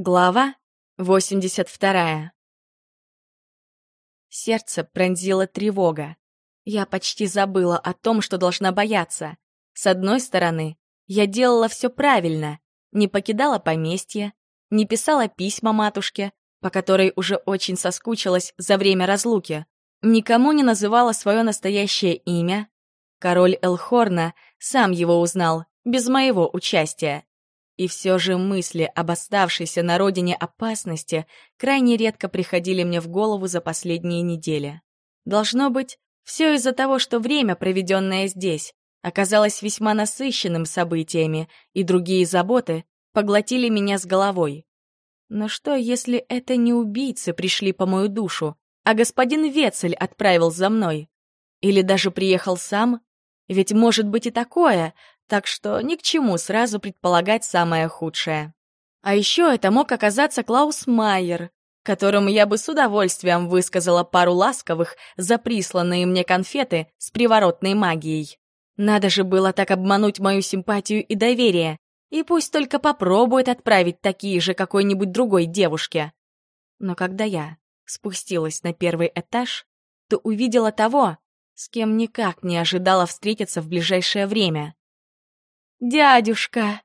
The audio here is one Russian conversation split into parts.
Глава 82. Сердце пронзила тревога. Я почти забыла о том, что должна бояться. С одной стороны, я делала все правильно, не покидала поместье, не писала письма матушке, по которой уже очень соскучилась за время разлуки, никому не называла свое настоящее имя. Король Элхорна сам его узнал, без моего участия. И все же мысли об оставшейся на родине опасности крайне редко приходили мне в голову за последние недели. Должно быть, все из-за того, что время, проведенное здесь, оказалось весьма насыщенным событиями, и другие заботы поглотили меня с головой. Но что, если это не убийцы пришли по мою душу, а господин Вецель отправил за мной? Или даже приехал сам? Ведь может быть и такое, так что ни к чему сразу предполагать самое худшее. А еще это мог оказаться Клаус Майер, которому я бы с удовольствием высказала пару ласковых за присланные мне конфеты с приворотной магией. Надо же было так обмануть мою симпатию и доверие, и пусть только попробует отправить такие же какой-нибудь другой девушке. Но когда я спустилась на первый этаж, то увидела того, с кем никак не ожидала встретиться в ближайшее время. «Дядюшка!»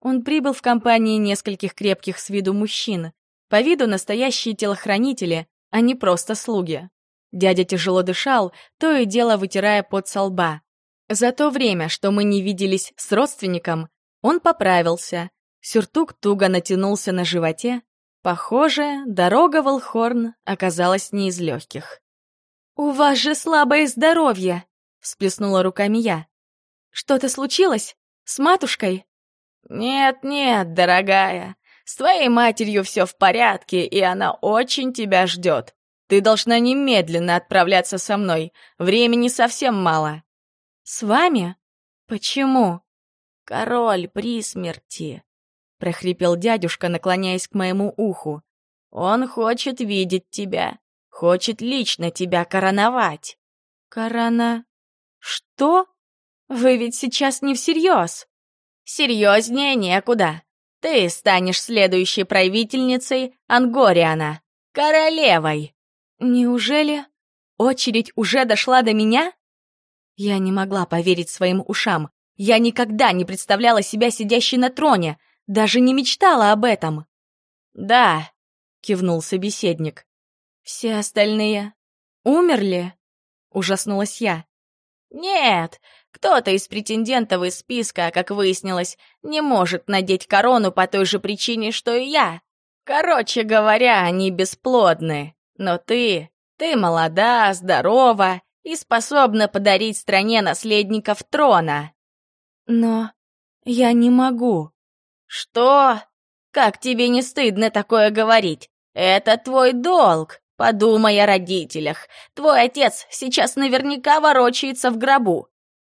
Он прибыл в компании нескольких крепких с виду мужчин. По виду настоящие телохранители, а не просто слуги. Дядя тяжело дышал, то и дело вытирая пот со лба. За то время, что мы не виделись с родственником, он поправился. Сюртук туго натянулся на животе. Похоже, дорога в Алхорн оказалась не из легких. «У вас же слабое здоровье!» — всплеснула руками я. «Что-то случилось?» С матушкой?» «Нет-нет, дорогая, с твоей матерью все в порядке, и она очень тебя ждет. Ты должна немедленно отправляться со мной, времени совсем мало». «С вами? Почему?» «Король при смерти», — прохрипел дядюшка, наклоняясь к моему уху. «Он хочет видеть тебя, хочет лично тебя короновать». «Корона... что?» Вы ведь сейчас не всерьез. Серьезнее некуда. Ты станешь следующей правительницей Ангориана, королевой. Неужели очередь уже дошла до меня? Я не могла поверить своим ушам. Я никогда не представляла себя сидящей на троне, даже не мечтала об этом. «Да», — кивнул собеседник. «Все остальные умерли?» — ужаснулась я. «Нет, кто-то из претендентов из списка, как выяснилось, не может надеть корону по той же причине, что и я. Короче говоря, они бесплодны. Но ты, ты молода, здорова и способна подарить стране наследников трона». «Но я не могу». «Что? Как тебе не стыдно такое говорить? Это твой долг. Подумай о родителях. Твой отец сейчас наверняка ворочается в гробу.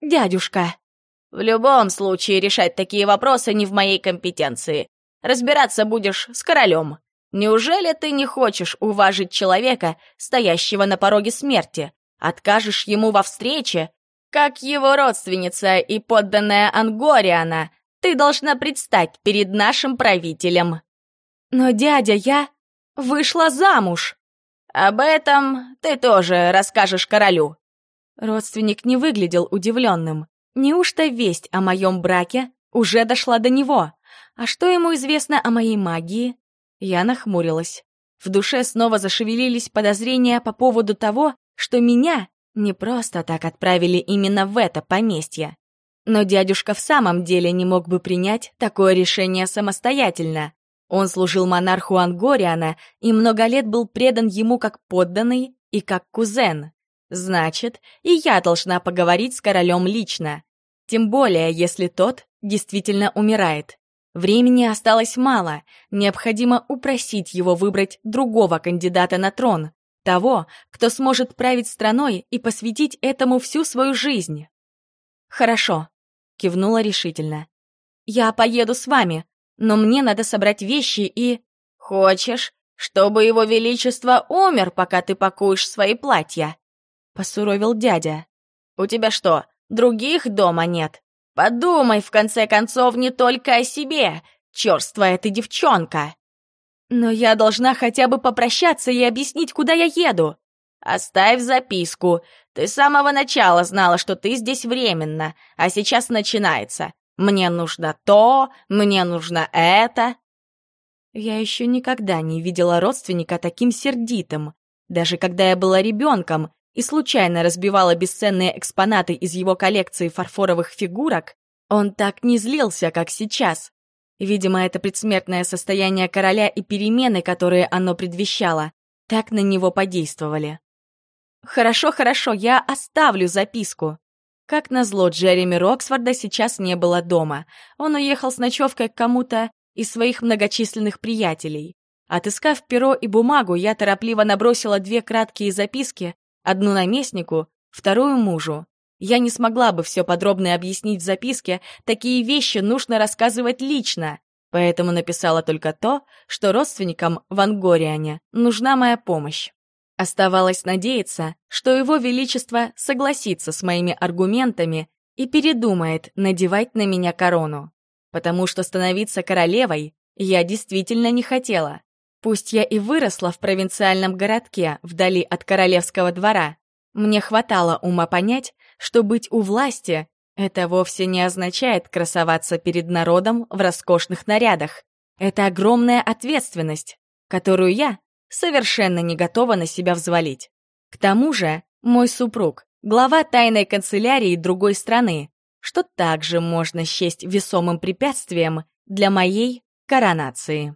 Дядюшка. В любом случае решать такие вопросы не в моей компетенции. Разбираться будешь с королем. Неужели ты не хочешь уважить человека, стоящего на пороге смерти? Откажешь ему во встрече? Как его родственница и подданная Ангориана, ты должна предстать перед нашим правителем. Но, дядя, я вышла замуж. «Об этом ты тоже расскажешь королю». Родственник не выглядел удивленным. Неужто весть о моем браке уже дошла до него? А что ему известно о моей магии? Я нахмурилась. В душе снова зашевелились подозрения по поводу того, что меня не просто так отправили именно в это поместье. Но дядюшка в самом деле не мог бы принять такое решение самостоятельно. Он служил монарху Ангориана и много лет был предан ему как подданный и как кузен. Значит, и я должна поговорить с королем лично. Тем более, если тот действительно умирает. Времени осталось мало, необходимо упросить его выбрать другого кандидата на трон, того, кто сможет править страной и посвятить этому всю свою жизнь. «Хорошо», — кивнула решительно. «Я поеду с вами, но мне надо собрать вещи и... Хочешь, чтобы его величество умер, пока ты пакуешь свои платья?» Посуровил дядя. «У тебя что, других дома нет? Подумай, в конце концов, не только о себе, черствая ты девчонка!» Но я должна хотя бы попрощаться и объяснить, куда я еду. Оставь записку. Ты с самого начала знала, что ты здесь временно, а сейчас начинается. Мне нужно то, мне нужно это. Я еще никогда не видела родственника таким сердитым. Даже когда я была ребенком и случайно разбивала бесценные экспонаты из его коллекции фарфоровых фигурок, он так не злился, как сейчас. Видимо, это предсмертное состояние короля и перемены, которые оно предвещало, так на него подействовали. «Хорошо, хорошо, я оставлю записку». Как назло, Джереми Роксфорда сейчас не было дома. Он уехал с ночевкой к кому-то из своих многочисленных приятелей. Отыскав перо и бумагу, я торопливо набросила две краткие записки, одну наместнику, вторую мужу. Я не смогла бы все подробно объяснить в записке, такие вещи нужно рассказывать лично, поэтому написала только то, что родственникам в Ангориане нужна моя помощь. Оставалось надеяться, что его величество согласится с моими аргументами и передумает надевать на меня корону. Потому что становиться королевой я действительно не хотела. Пусть я и выросла в провинциальном городке, вдали от королевского двора, мне хватало ума понять, что быть у власти — это вовсе не означает красоваться перед народом в роскошных нарядах. Это огромная ответственность, которую я совершенно не готова на себя взвалить. К тому же мой супруг — глава тайной канцелярии другой страны, что также можно счесть весомым препятствием для моей коронации.